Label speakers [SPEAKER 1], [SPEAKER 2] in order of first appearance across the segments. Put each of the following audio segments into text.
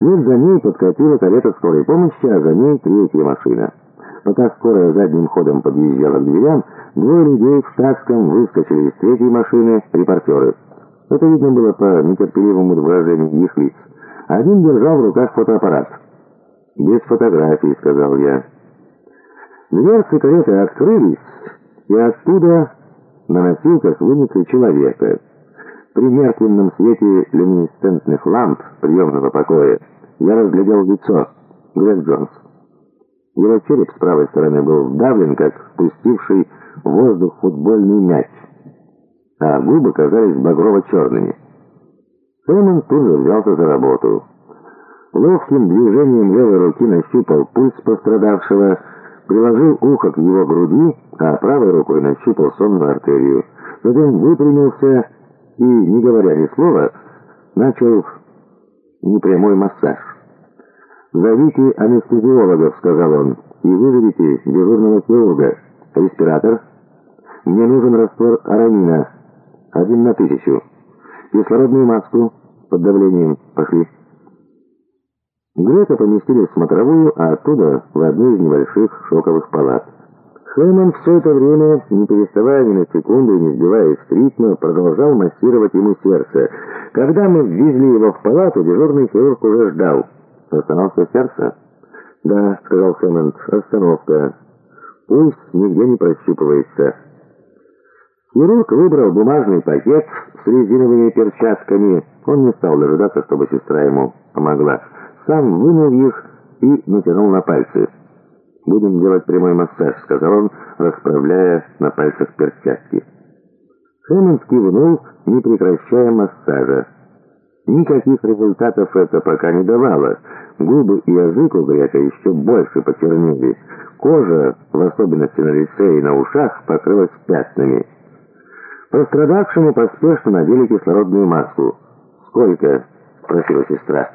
[SPEAKER 1] Вслед за ней подкатила карета скорой помощи, а за ней третья машина. Пока скорая задним ходом подъезжала к дверям, двое людей в штатском выскочили из третьей машины, репортеры. Это видно было по нетерпеливому выражению их лиц. Один держал в руках фотоаппарат. «Без фотографий», — сказал я. Дверцы кареты открылись, и оттуда на носилках вынесли человека. При мертвенном свете люминесцентных ламп приемного покоя я разглядел лицо Грег Джонс. Его череп с правой стороны был вдавлен, как спустивший воздух футбольный мяч, а губы казались багрово-черными. Сэмон тут же взялся за работу. Ловким движением левой руки нащупал пульс пострадавшего, приложил ухо к его груди, а правой рукой нащупал сонную артерию. Затем выпрямился и, не говоря ни слова, начал непрямой массаж. «Зовите анестезиологов», — сказал он, — «и вызовите дежурного хирурга. Респиратор. Мне нужен раствор арамина. Один на тысячу. Кислородную маску под давлением. Пошли». Грека поместили в смотровую, а оттуда в одну из небольших шоковых палат. Хэммонд все это время, не переставая ни на секунду и не сбиваясь с ритма, продолжал массировать ему сердце. Когда мы ввезли его в палату, дежурный хирург уже ждал. «Остановка сердца?» «Да», — сказал Хэммонд, — «остановка. Пульс нигде не прощупывается». Хирург выбрал бумажный пакет с резиновыми перчатками. Он не стал дожидаться, чтобы сестра ему помогла. Сам вынул их и натянул на пальцы. «Будем делать прямой массаж», — сказал он, расправляя на пальцах перчатки. Хэммонд кивнул, не прекращая массажа. Никаких результатов это пока не давало. Губы и язык у грека еще больше почернели. Кожа, в особенности на лице и на ушах, покрылась пятнами. Пострадавшему поспешно надели кислородную маску. «Сколько?» — спросила сестра.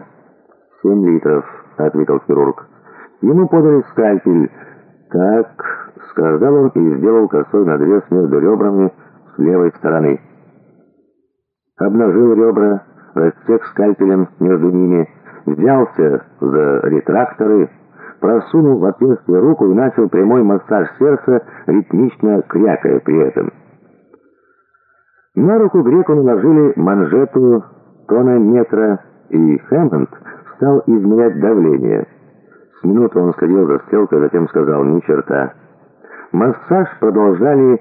[SPEAKER 1] «Семь литров», — ответил хирург. Ему подали скальпель. «Так», — сказал он и сделал косой надрез между ребрами с левой стороны. Обнажил ребра, рассек скальпелем между ними, взялся за ретракторы, просунул в отверстие руку и начал прямой массаж сердца, ритмично крякая при этом. На руку греку наложили манжету тонометра, и Хэммонд стал измерять давление. Минуту он следил за стрелкой, затем сказал «ни черта». Массаж продолжали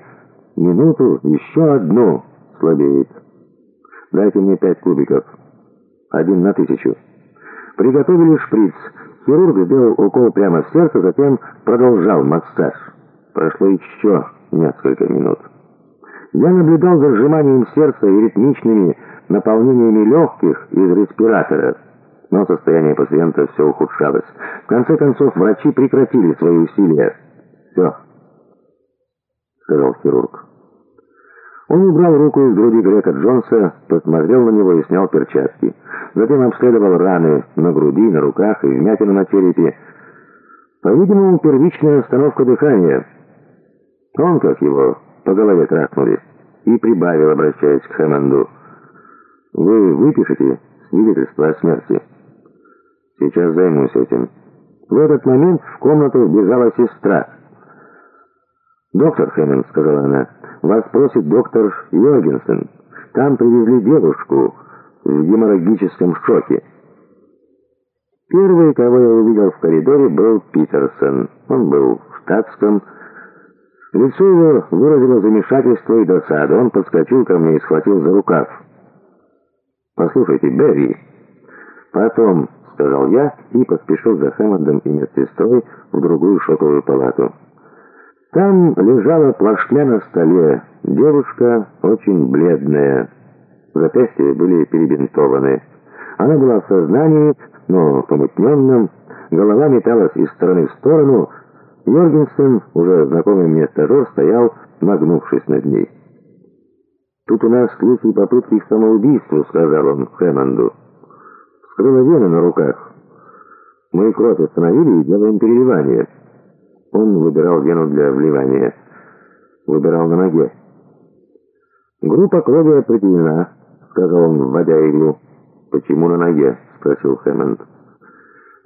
[SPEAKER 1] минуту, еще одну, слабеет. Дайте мне пять кубиков. Один на тысячу. Приготовили шприц. Хирург сделал укол прямо в сердце, затем продолжал массаж. Прошло еще несколько минут. Я наблюдал за сжиманием сердца и ритмичными наполнениями легких из респиратора. Но состояние пациента все ухудшалось. В конце концов, врачи прекратили свои усилия. «Все», — сказал хирург. Он убрал руку из груди Грека Джонса, посмотрел на него и снял перчатки. Затем обследовал раны на груди, на руках и вмятины на черепе. По-видимому, первичная остановка дыхания. Он, как его, по голове трахнули. И прибавил, обращаясь к Хэммонду. «Вы выпишете свидетельство о смерти?» «Сейчас займусь этим». В этот момент в комнату бежала сестра. «Доктор Хэммонд», — сказала она, — вас просит доктор Йогенсен. Там привезли девушку в геморрагическом шоке. Первый, кого я увидел в коридоре, был Питерсон. Он был в штатском. Лицо его выразило замешательство и досаду. Он подскочил ко мне и схватил за рукав. «Послушайте, Берри!» «Потом», — сказал я и поспешил за Хэммондом и медсестрой в другую шоковую палату. Там лежала плашмя на столе. Девушка очень бледная. Запястья были перебинтованы. Она была в сознании, но помутненном. Голова металась из стороны в сторону. Йоргенсен, уже знакомый мне стажер, стоял, нагнувшись над ней. «Тут у нас случай попытки к самоубийству», — сказал он Хэммонду. «Скрыла вена на руках. Мы кровь остановили и делаем переливание». Он выбирал вену для вливания. Выбирал на ноге. «Группа крови определена», — сказал он, вводя иглу. «Почему на ноге?» — спросил Хэммонд.